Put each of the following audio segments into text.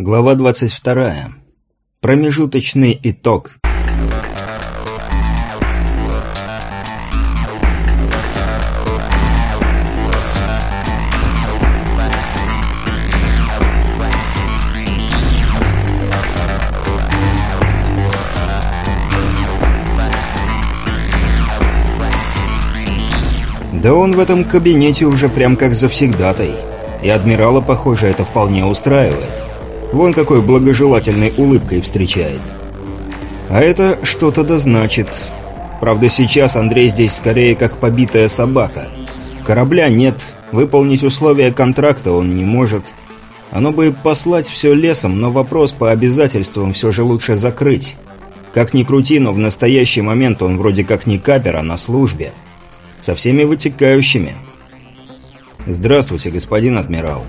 Глава 22. Промежуточный итог. Да он в этом кабинете уже прям как завсегдатай. И адмирала, похоже, это вполне устраивает. Вон какой благожелательной улыбкой встречает. А это что-то да значит. Правда, сейчас Андрей здесь скорее как побитая собака. Корабля нет, выполнить условия контракта он не может. Оно бы послать все лесом, но вопрос по обязательствам все же лучше закрыть. Как ни крути, но в настоящий момент он вроде как не капер, а на службе со всеми вытекающими. «Здравствуйте, господин адмирал».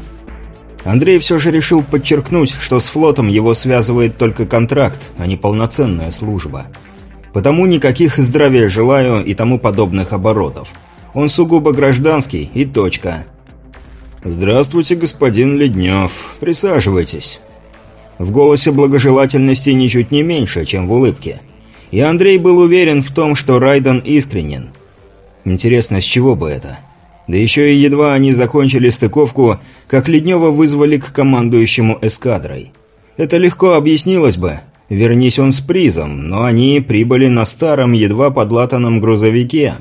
Андрей все же решил подчеркнуть, что с флотом его связывает только контракт, а не полноценная служба. Потому никаких здравия желаю и тому подобных оборотов. Он сугубо гражданский и точка. «Здравствуйте, господин Леднев. Присаживайтесь». В голосе благожелательности ничуть не меньше, чем в улыбке. И Андрей был уверен в том, что Райден искренен. Интересно, с чего бы это? Да еще и едва они закончили стыковку, как Леднева вызвали к командующему эскадрой. Это легко объяснилось бы. Вернись он с призом, но они прибыли на старом, едва подлатанном грузовике.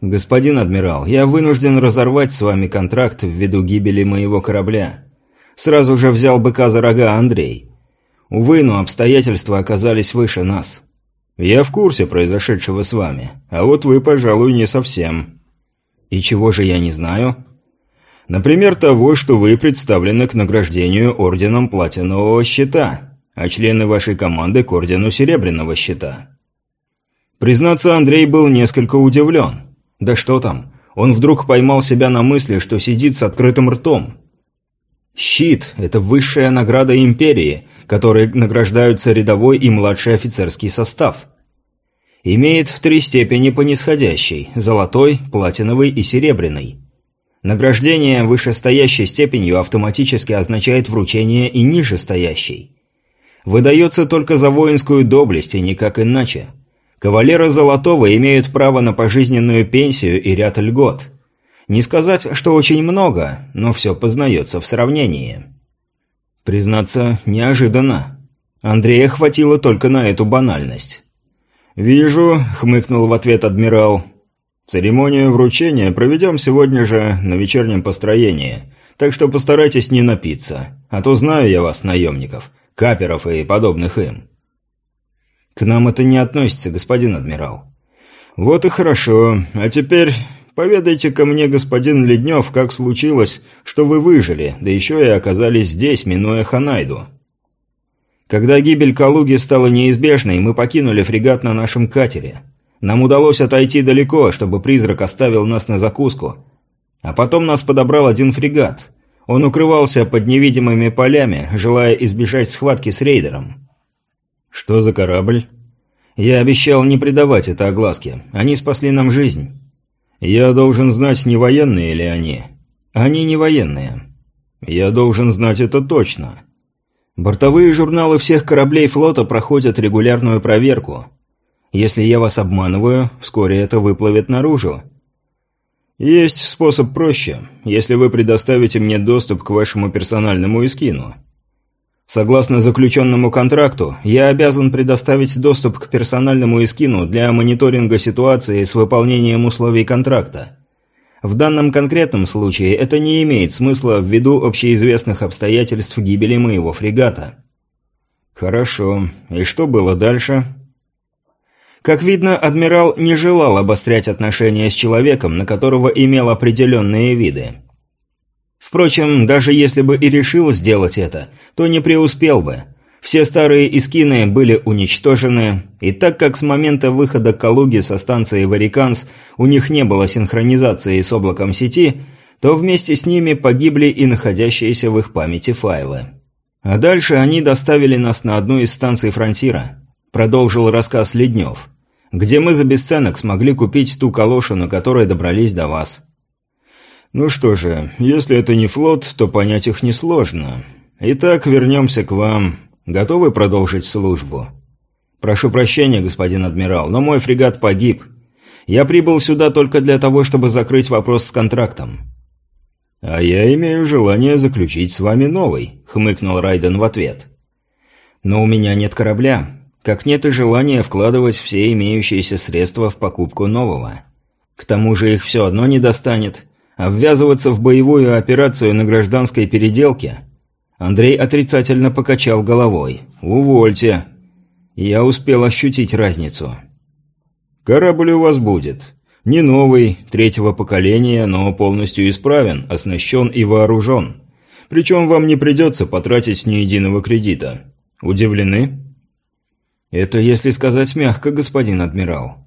«Господин адмирал, я вынужден разорвать с вами контракт ввиду гибели моего корабля». Сразу же взял быка за рога Андрей. Увы, но обстоятельства оказались выше нас. «Я в курсе произошедшего с вами, а вот вы, пожалуй, не совсем». «И чего же я не знаю?» «Например, того, что вы представлены к награждению Орденом Платинового Щита, а члены вашей команды к Ордену Серебряного Щита». Признаться, Андрей был несколько удивлен. Да что там, он вдруг поймал себя на мысли, что сидит с открытым ртом. Щит – это высшая награда Империи, которой награждаются рядовой и младший офицерский состав. Имеет три степени по нисходящей – золотой, платиновый и серебряный. Награждение вышестоящей степенью автоматически означает вручение и нижестоящей. Выдается только за воинскую доблесть и никак иначе. Кавалеры Золотого имеют право на пожизненную пенсию и ряд льгот – не сказать, что очень много, но все познается в сравнении. Признаться, неожиданно. Андрея хватило только на эту банальность. «Вижу», — хмыкнул в ответ адмирал. «Церемонию вручения проведем сегодня же на вечернем построении, так что постарайтесь не напиться, а то знаю я вас, наемников, каперов и подобных им». «К нам это не относится, господин адмирал». «Вот и хорошо. А теперь Поведайте-ка мне, господин Леднев, как случилось, что вы выжили, да еще и оказались здесь, минуя Ханайду. Когда гибель Калуги стала неизбежной, мы покинули фрегат на нашем катере. Нам удалось отойти далеко, чтобы призрак оставил нас на закуску. А потом нас подобрал один фрегат. Он укрывался под невидимыми полями, желая избежать схватки с рейдером. Что за корабль? Я обещал не придавать это огласке. Они спасли нам жизнь. «Я должен знать, не военные ли они?» «Они не военные». «Я должен знать это точно». «Бортовые журналы всех кораблей флота проходят регулярную проверку. Если я вас обманываю, вскоре это выплывет наружу». «Есть способ проще, если вы предоставите мне доступ к вашему персональному эскину». Согласно заключенному контракту, я обязан предоставить доступ к персональному эскину для мониторинга ситуации с выполнением условий контракта. В данном конкретном случае это не имеет смысла ввиду общеизвестных обстоятельств гибели моего фрегата. Хорошо. И что было дальше? Как видно, адмирал не желал обострять отношения с человеком, на которого имел определенные виды. Впрочем, даже если бы и решил сделать это, то не преуспел бы. Все старые искины были уничтожены, и так как с момента выхода Калуги со станции Вариканс у них не было синхронизации с облаком сети, то вместе с ними погибли и находящиеся в их памяти файлы. А дальше они доставили нас на одну из станций Фронтира, продолжил рассказ Леднев, где мы за бесценок смогли купить ту калошу, на которой добрались до вас. Ну что же, если это не флот, то понять их несложно. Итак, вернемся к вам. Готовы продолжить службу? Прошу прощения, господин адмирал, но мой фрегат погиб. Я прибыл сюда только для того, чтобы закрыть вопрос с контрактом. А я имею желание заключить с вами новый, хмыкнул Райден в ответ. Но у меня нет корабля, как нет и желания вкладывать все имеющиеся средства в покупку нового. К тому же их все одно не достанет, а ввязываться в боевую операцию на гражданской переделке Андрей отрицательно покачал головой. «Увольте». Я успел ощутить разницу. «Корабль у вас будет. Не новый, третьего поколения, но полностью исправен, оснащен и вооружен. Причем вам не придется потратить ни единого кредита. Удивлены?» «Это если сказать мягко, господин адмирал».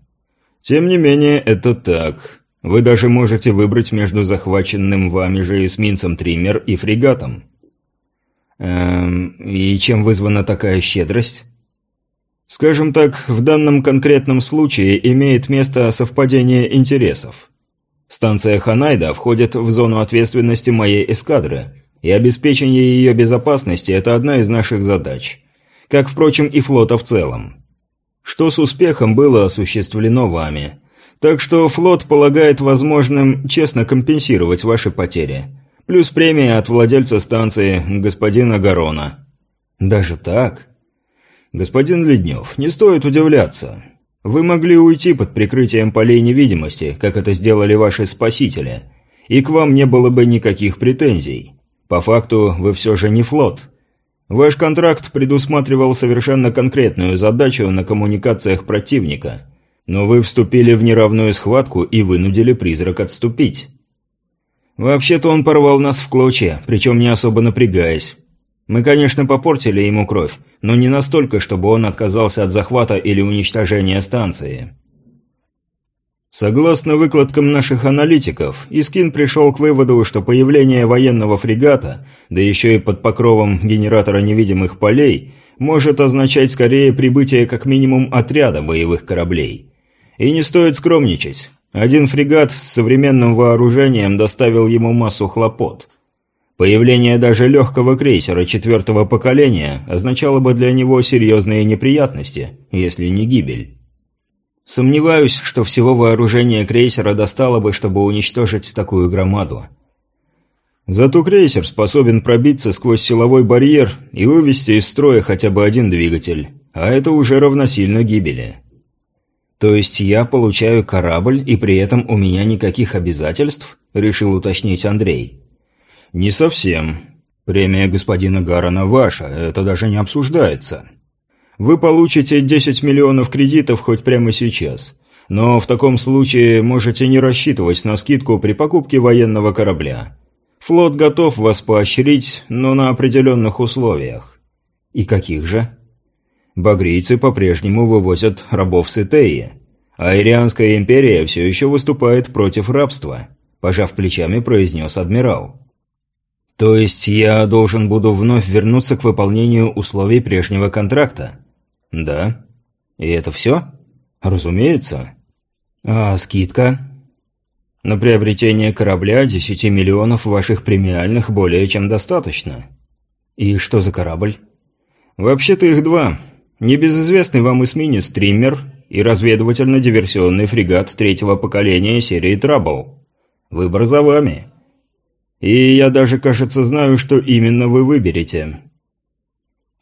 «Тем не менее, это так. Вы даже можете выбрать между захваченным вами же эсминцем «Триммер» и фрегатом. Эм, и чем вызвана такая щедрость? Скажем так, в данном конкретном случае имеет место совпадение интересов. Станция Ханайда входит в зону ответственности моей эскадры, и обеспечение ее безопасности – это одна из наших задач. Как, впрочем, и флота в целом. Что с успехом было осуществлено вами. Так что флот полагает возможным честно компенсировать ваши потери – Плюс премия от владельца станции, господина Гарона. Даже так? Господин Леднев, не стоит удивляться. Вы могли уйти под прикрытием полей невидимости, как это сделали ваши спасители, и к вам не было бы никаких претензий. По факту, вы все же не флот. Ваш контракт предусматривал совершенно конкретную задачу на коммуникациях противника, но вы вступили в неравную схватку и вынудили призрак отступить. Вообще-то он порвал нас в клочья, причем не особо напрягаясь. Мы, конечно, попортили ему кровь, но не настолько, чтобы он отказался от захвата или уничтожения станции. Согласно выкладкам наших аналитиков, Искин пришел к выводу, что появление военного фрегата, да еще и под покровом генератора невидимых полей, может означать скорее прибытие как минимум отряда боевых кораблей. И не стоит скромничать. Один фрегат с современным вооружением доставил ему массу хлопот. Появление даже легкого крейсера четвертого поколения означало бы для него серьезные неприятности, если не гибель. Сомневаюсь, что всего вооружения крейсера достало бы, чтобы уничтожить такую громаду. Зато крейсер способен пробиться сквозь силовой барьер и вывести из строя хотя бы один двигатель, а это уже равносильно гибели. «То есть я получаю корабль, и при этом у меня никаких обязательств?» – решил уточнить Андрей. «Не совсем. Премия господина Гарана ваша, это даже не обсуждается. Вы получите 10 миллионов кредитов хоть прямо сейчас, но в таком случае можете не рассчитывать на скидку при покупке военного корабля. Флот готов вас поощрить, но на определенных условиях». «И каких же?» Багрийцы по-прежнему вывозят рабов с Итеи, а Ирианская империя все еще выступает против рабства, пожав плечами, произнес адмирал. То есть я должен буду вновь вернуться к выполнению условий прежнего контракта? Да. И это все? Разумеется. А скидка? На приобретение корабля 10 миллионов ваших премиальных более чем достаточно. И что за корабль? Вообще-то их два. Небезызвестный вам эсминец «Триммер» и разведывательно-диверсионный фрегат третьего поколения серии «Трабл». Выбор за вами. И я даже, кажется, знаю, что именно вы выберете.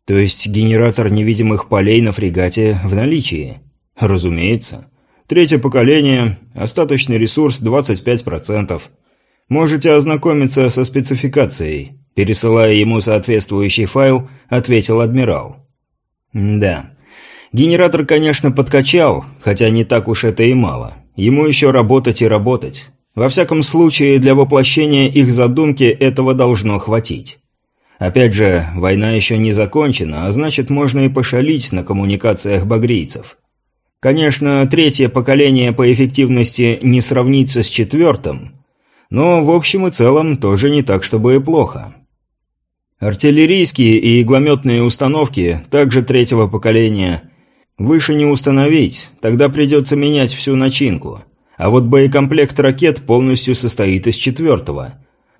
То есть генератор невидимых полей на фрегате в наличии? Разумеется. Третье поколение, остаточный ресурс 25%. Можете ознакомиться со спецификацией. Пересылая ему соответствующий файл, ответил адмирал. Да. Генератор, конечно, подкачал, хотя не так уж это и мало. Ему еще работать и работать. Во всяком случае, для воплощения их задумки этого должно хватить. Опять же, война еще не закончена, а значит, можно и пошалить на коммуникациях багрийцев. Конечно, третье поколение по эффективности не сравнится с четвертым, но в общем и целом тоже не так, чтобы и плохо. Артиллерийские и иглометные установки, также третьего поколения, выше не установить, тогда придется менять всю начинку. А вот боекомплект ракет полностью состоит из четвертого.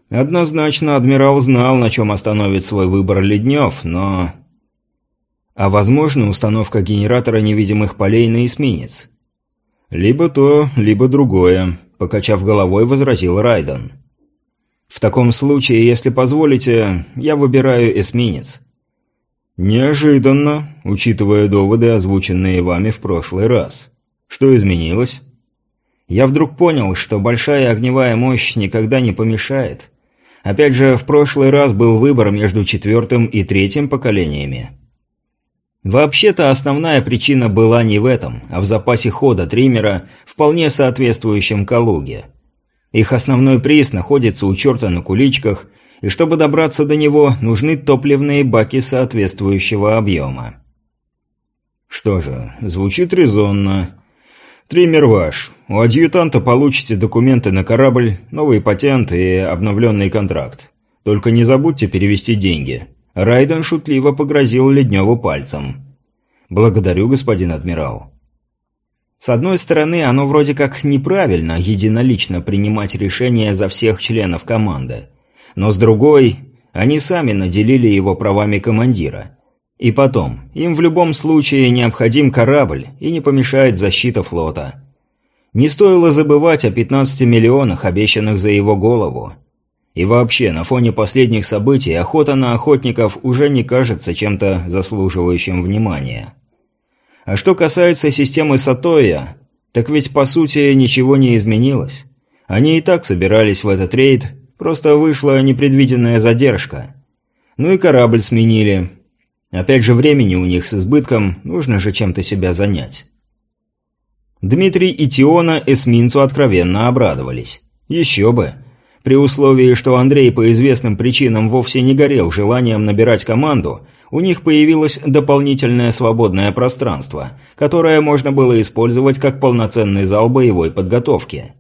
Однозначно адмирал знал, на чем остановит свой выбор Леднев, но... А возможно, установка генератора невидимых полей на эсминец? Либо то, либо другое, покачав головой, возразил Райден. В таком случае, если позволите, я выбираю эсминец. Неожиданно, учитывая доводы, озвученные вами в прошлый раз. Что изменилось? Я вдруг понял, что большая огневая мощь никогда не помешает. Опять же, в прошлый раз был выбор между четвертым и третьим поколениями. Вообще-то основная причина была не в этом, а в запасе хода триммера, вполне соответствующем Калуге. Их основной приз находится у черта на куличках, и чтобы добраться до него, нужны топливные баки соответствующего объема. Что же, звучит резонно. Триммер ваш. У адъютанта получите документы на корабль, новый патент и обновленный контракт. Только не забудьте перевести деньги. Райден шутливо погрозил Ледневу пальцем. «Благодарю, господин адмирал». С одной стороны, оно вроде как неправильно единолично принимать решения за всех членов команды. Но с другой, они сами наделили его правами командира. И потом, им в любом случае необходим корабль, и не помешает защита флота. Не стоило забывать о 15 миллионах, обещанных за его голову. И вообще, на фоне последних событий, охота на охотников уже не кажется чем-то заслуживающим внимания. А что касается системы Сатоя, так ведь по сути ничего не изменилось. Они и так собирались в этот рейд, просто вышла непредвиденная задержка. Ну и корабль сменили. Опять же времени у них с избытком, нужно же чем-то себя занять. Дмитрий и Тиона эсминцу откровенно обрадовались. Еще бы. При условии, что Андрей по известным причинам вовсе не горел желанием набирать команду, у них появилось дополнительное свободное пространство, которое можно было использовать как полноценный зал боевой подготовки.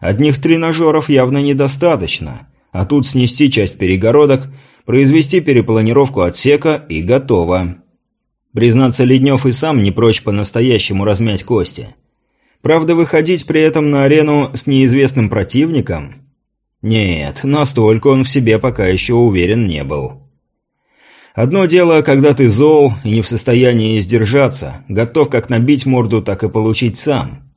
Одних тренажеров явно недостаточно, а тут снести часть перегородок, произвести перепланировку отсека и готово. Признаться, Леднев и сам не прочь по-настоящему размять кости. Правда, выходить при этом на арену с неизвестным противником нет, настолько он в себе пока еще уверен не был. Одно дело, когда ты зол и не в состоянии сдержаться, готов как набить морду, так и получить сам.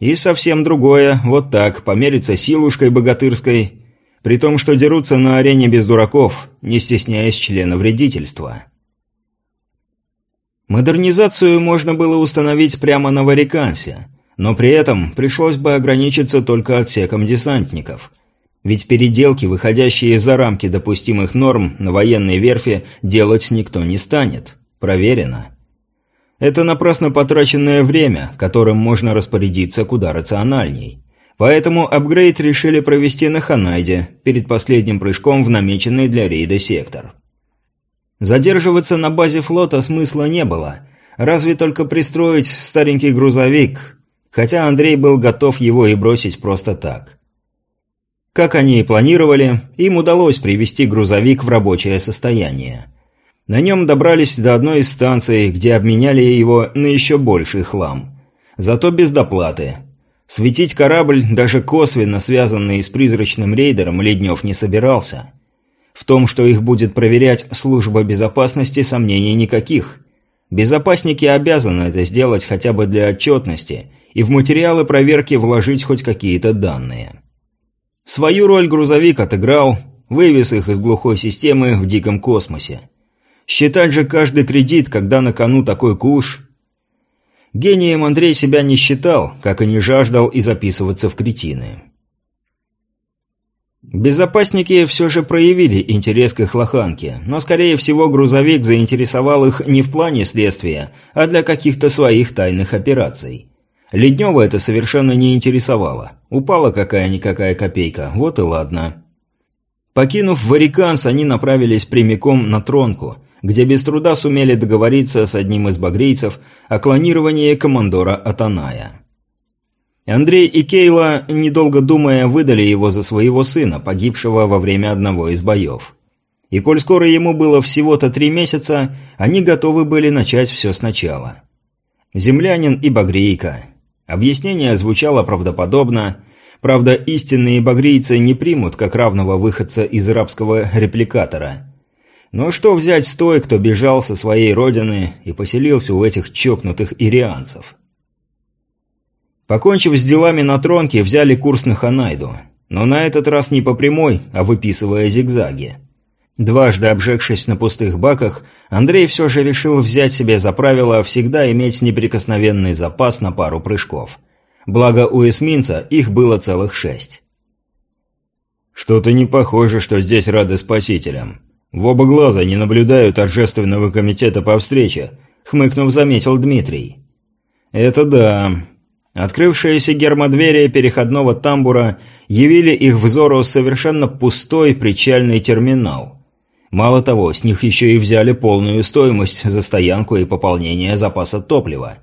И совсем другое, вот так, помериться силушкой богатырской, при том, что дерутся на арене без дураков, не стесняясь члена вредительства. Модернизацию можно было установить прямо на Варикансе, но при этом пришлось бы ограничиться только отсеком десантников – ведь переделки, выходящие за рамки допустимых норм, на военной верфи делать никто не станет. Проверено. Это напрасно потраченное время, которым можно распорядиться куда рациональней. Поэтому апгрейд решили провести на Ханайде, перед последним прыжком в намеченный для рейда сектор. Задерживаться на базе флота смысла не было, разве только пристроить старенький грузовик, хотя Андрей был готов его и бросить просто так. Как они и планировали, им удалось привести грузовик в рабочее состояние. На нем добрались до одной из станций, где обменяли его на еще больший хлам. Зато без доплаты. Светить корабль, даже косвенно связанный с призрачным рейдером, Леднев не собирался. В том, что их будет проверять служба безопасности, сомнений никаких. Безопасники обязаны это сделать хотя бы для отчетности и в материалы проверки вложить хоть какие-то данные. Свою роль грузовик отыграл, вывез их из глухой системы в диком космосе. Считать же каждый кредит, когда на кону такой куш... Гением Андрей себя не считал, как и не жаждал и записываться в кретины. Безопасники все же проявили интерес к их лоханке, но, скорее всего, грузовик заинтересовал их не в плане следствия, а для каких-то своих тайных операций. Леднева это совершенно не интересовало. Упала какая-никакая копейка, вот и ладно. Покинув Вариканс, они направились прямиком на Тронку, где без труда сумели договориться с одним из багрейцев о клонировании командора Атаная. Андрей и Кейла, недолго думая, выдали его за своего сына, погибшего во время одного из боев. И коль скоро ему было всего-то три месяца, они готовы были начать все сначала. Землянин и Багрейка, Объяснение звучало правдоподобно. Правда, истинные багрийцы не примут как равного выходца из рабского репликатора. Но что взять с той, кто бежал со своей родины и поселился у этих чокнутых ирианцев? Покончив с делами на тронке, взяли курс на Ханайду. Но на этот раз не по прямой, а выписывая зигзаги. Дважды обжегшись на пустых баках, Андрей все же решил взять себе за правило всегда иметь неприкосновенный запас на пару прыжков. Благо у эсминца их было целых шесть. «Что-то не похоже, что здесь рады спасителям. В оба глаза не наблюдаю торжественного комитета по встрече», — хмыкнув, заметил Дмитрий. «Это да. Открывшиеся гермодвери переходного тамбура явили их взору совершенно пустой причальный терминал. Мало того, с них еще и взяли полную стоимость за стоянку и пополнение запаса топлива.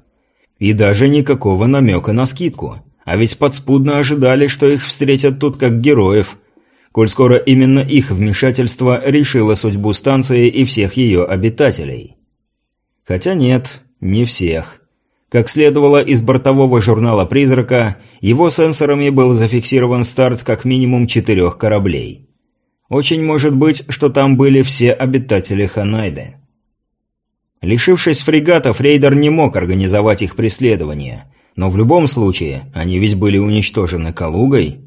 И даже никакого намека на скидку. А ведь подспудно ожидали, что их встретят тут как героев, коль скоро именно их вмешательство решило судьбу станции и всех ее обитателей. Хотя нет, не всех. Как следовало из бортового журнала «Призрака», его сенсорами был зафиксирован старт как минимум четырех кораблей. Очень может быть, что там были все обитатели Ханайды. Лишившись фрегатов, рейдер не мог организовать их преследование, но в любом случае, они ведь были уничтожены Калугой.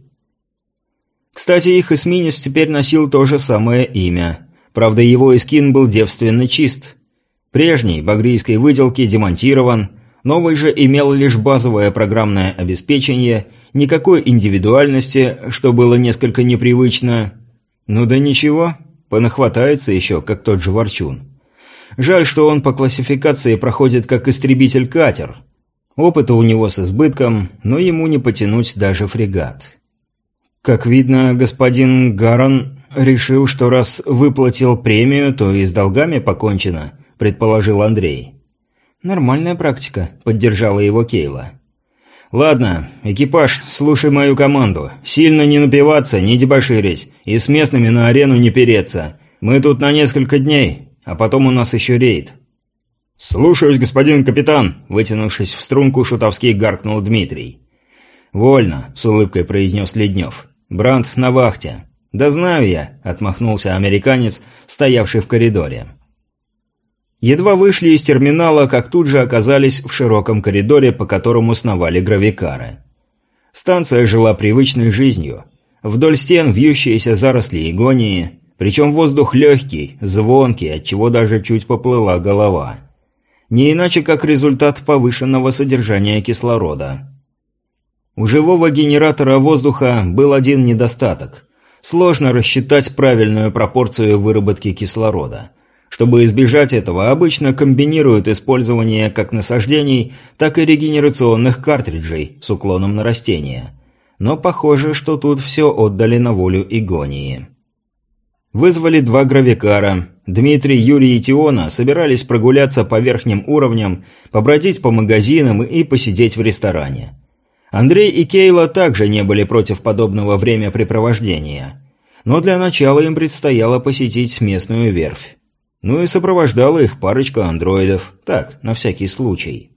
Кстати, их эсминец теперь носил то же самое имя. Правда, его эскин был девственно чист. Прежний, багрийской выделки, демонтирован – Новый же имел лишь базовое программное обеспечение, никакой индивидуальности, что было несколько непривычно. Ну да ничего, понахватается еще, как тот же Ворчун. Жаль, что он по классификации проходит как истребитель-катер. Опыта у него с избытком, но ему не потянуть даже фрегат. Как видно, господин Гарон решил, что раз выплатил премию, то и с долгами покончено, предположил Андрей. «Нормальная практика», — поддержала его Кейла. «Ладно, экипаж, слушай мою команду. Сильно не напиваться, не дебоширить, и с местными на арену не переться. Мы тут на несколько дней, а потом у нас еще рейд». «Слушаюсь, господин капитан», — вытянувшись в струнку, шутовский гаркнул Дмитрий. «Вольно», — с улыбкой произнес Леднев. «Бранд на вахте». «Да знаю я», — отмахнулся американец, стоявший в коридоре. Едва вышли из терминала, как тут же оказались в широком коридоре, по которому сновали гравикары. Станция жила привычной жизнью. Вдоль стен вьющиеся заросли игонии, причем воздух легкий, звонкий, отчего даже чуть поплыла голова. Не иначе, как результат повышенного содержания кислорода. У живого генератора воздуха был один недостаток. Сложно рассчитать правильную пропорцию выработки кислорода – чтобы избежать этого, обычно комбинируют использование как насаждений, так и регенерационных картриджей с уклоном на растения. Но похоже, что тут все отдали на волю игонии. Вызвали два гравикара. Дмитрий, Юрий и Тиона собирались прогуляться по верхним уровням, побродить по магазинам и посидеть в ресторане. Андрей и Кейла также не были против подобного времяпрепровождения. Но для начала им предстояло посетить местную верфь. Ну и сопровождала их парочка андроидов. Так, на всякий случай.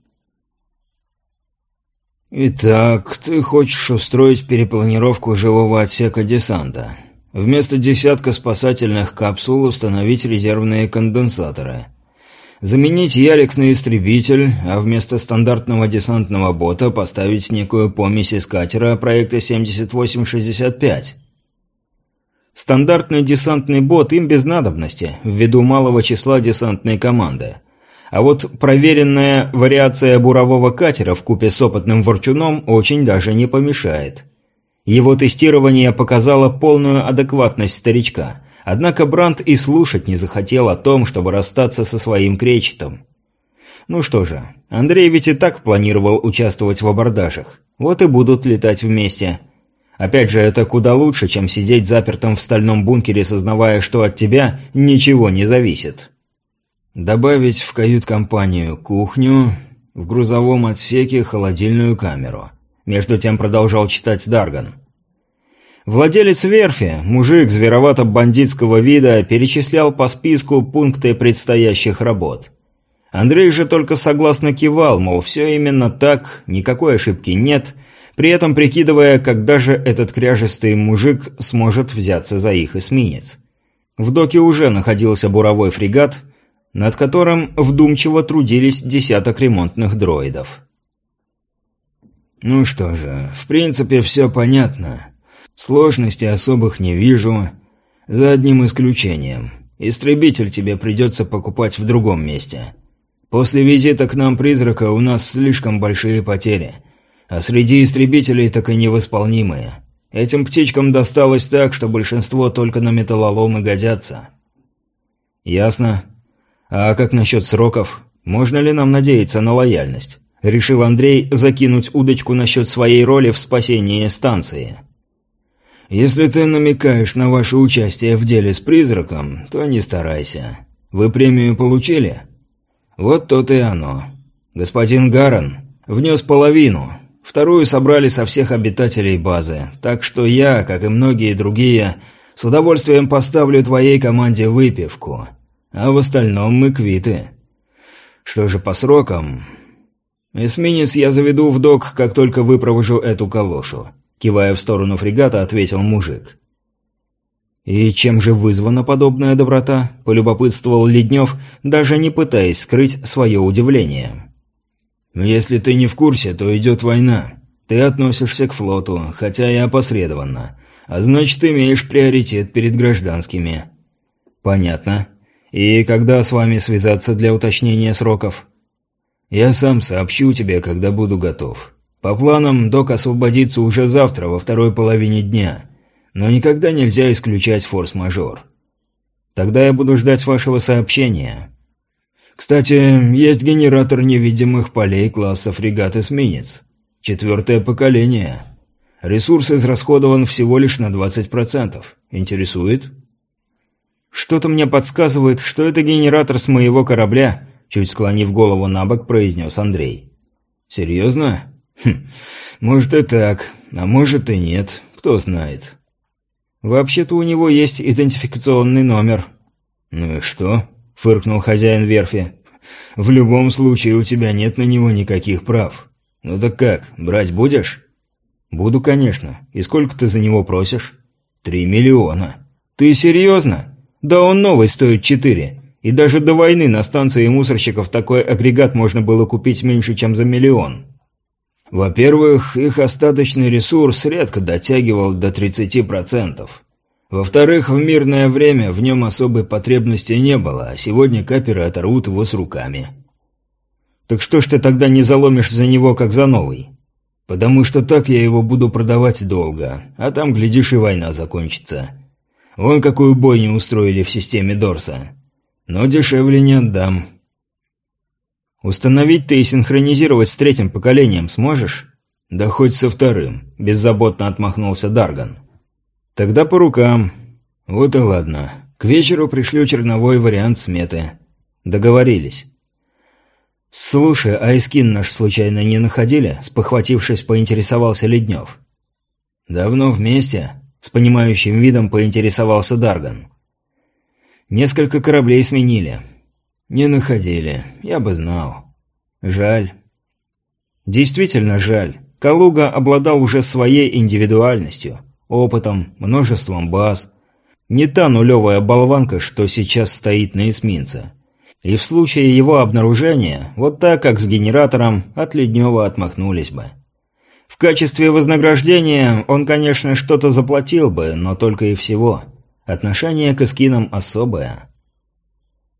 «Итак, ты хочешь устроить перепланировку живого отсека десанта. Вместо десятка спасательных капсул установить резервные конденсаторы. Заменить Ярик на истребитель, а вместо стандартного десантного бота поставить некую помесь из катера проекта 7865. Стандартный десантный бот им без надобности, ввиду малого числа десантной команды. А вот проверенная вариация бурового катера в купе с опытным ворчуном очень даже не помешает. Его тестирование показало полную адекватность старичка, однако Бранд и слушать не захотел о том, чтобы расстаться со своим кречетом. Ну что же, Андрей ведь и так планировал участвовать в абордажах. Вот и будут летать вместе – Опять же, это куда лучше, чем сидеть запертым в стальном бункере, сознавая, что от тебя ничего не зависит. Добавить в кают-компанию кухню, в грузовом отсеке холодильную камеру. Между тем продолжал читать Дарган. Владелец верфи, мужик зверовато-бандитского вида, перечислял по списку пункты предстоящих работ. Андрей же только согласно кивал, мол, все именно так, никакой ошибки нет – при этом прикидывая, когда же этот кряжестый мужик сможет взяться за их эсминец. В доке уже находился буровой фрегат, над которым вдумчиво трудились десяток ремонтных дроидов. «Ну что же, в принципе, все понятно. Сложностей особых не вижу, за одним исключением. Истребитель тебе придется покупать в другом месте. После визита к нам призрака у нас слишком большие потери, а среди истребителей так и невосполнимые. Этим птичкам досталось так, что большинство только на металлолом и годятся». «Ясно. А как насчет сроков? Можно ли нам надеяться на лояльность?» Решил Андрей закинуть удочку насчет своей роли в спасении станции. «Если ты намекаешь на ваше участие в деле с призраком, то не старайся. Вы премию получили?» «Вот то и оно. Господин Гаран внес половину, вторую собрали со всех обитателей базы, так что я, как и многие другие, с удовольствием поставлю твоей команде выпивку, а в остальном мы квиты. Что же по срокам? «Эсминец я заведу в док, как только выпровожу эту калошу», — кивая в сторону фрегата, ответил мужик. «И чем же вызвана подобная доброта?» – полюбопытствовал Леднев, даже не пытаясь скрыть свое удивление. «Если ты не в курсе, то идет война. Ты относишься к флоту, хотя и опосредованно. А значит, имеешь приоритет перед гражданскими». «Понятно. И когда с вами связаться для уточнения сроков?» Я сам сообщу тебе, когда буду готов. По планам, док освободится уже завтра, во второй половине дня. Но никогда нельзя исключать форс-мажор. Тогда я буду ждать вашего сообщения. Кстати, есть генератор невидимых полей класса фрегат-эсминец. Четвертое поколение. Ресурс израсходован всего лишь на 20%. Интересует? Что-то мне подсказывает, что это генератор с моего корабля Чуть склонив голову на бок, произнес Андрей. «Серьезно? Хм, может и так, а может и нет, кто знает». «Вообще-то у него есть идентификационный номер». «Ну и что?» – фыркнул хозяин верфи. «В любом случае у тебя нет на него никаких прав. Ну так как, брать будешь?» «Буду, конечно. И сколько ты за него просишь?» «Три миллиона». «Ты серьезно? Да он новый стоит четыре. И даже до войны на станции мусорщиков такой агрегат можно было купить меньше, чем за миллион. Во-первых, их остаточный ресурс редко дотягивал до 30%. Во-вторых, в мирное время в нем особой потребности не было, а сегодня каперы оторвут его с руками. Так что ж ты тогда не заломишь за него, как за новый? Потому что так я его буду продавать долго, а там, глядишь, и война закончится. Вон какую бойню устроили в системе Дорса. Но дешевле не отдам. Установить ты и синхронизировать с третьим поколением сможешь? Да хоть со вторым, беззаботно отмахнулся Дарган. Тогда по рукам. Вот и ладно. К вечеру пришлю черновой вариант сметы. Договорились. «Слушай, а эскин наш случайно не находили?» Спохватившись, поинтересовался Леднев. «Давно вместе?» С понимающим видом поинтересовался Дарган. Несколько кораблей сменили. Не находили. Я бы знал. Жаль. Действительно жаль. Калуга обладал уже своей индивидуальностью, опытом, множеством баз. Не та нулевая болванка, что сейчас стоит на эсминце. И в случае его обнаружения, вот так как с генератором, от Леднева отмахнулись бы. В качестве вознаграждения он, конечно, что-то заплатил бы, но только и всего – Отношение к эскинам особое.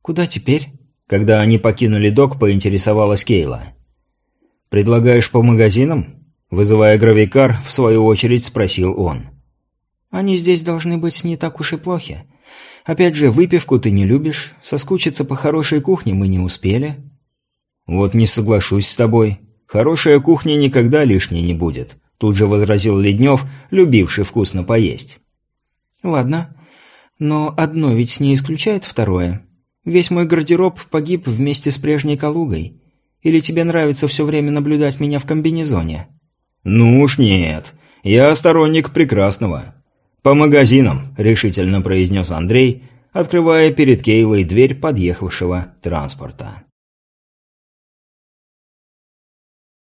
«Куда теперь?» Когда они покинули док, поинтересовалась Кейла. «Предлагаешь по магазинам?» Вызывая гравикар, в свою очередь спросил он. «Они здесь должны быть не так уж и плохи. Опять же, выпивку ты не любишь, соскучиться по хорошей кухне мы не успели». «Вот не соглашусь с тобой. Хорошая кухня никогда лишней не будет», тут же возразил Леднев, любивший вкусно поесть. «Ладно, но одно ведь не исключает второе. Весь мой гардероб погиб вместе с прежней Калугой. Или тебе нравится все время наблюдать меня в комбинезоне?» «Ну уж нет. Я сторонник прекрасного». «По магазинам», — решительно произнес Андрей, открывая перед Кейлой дверь подъехавшего транспорта.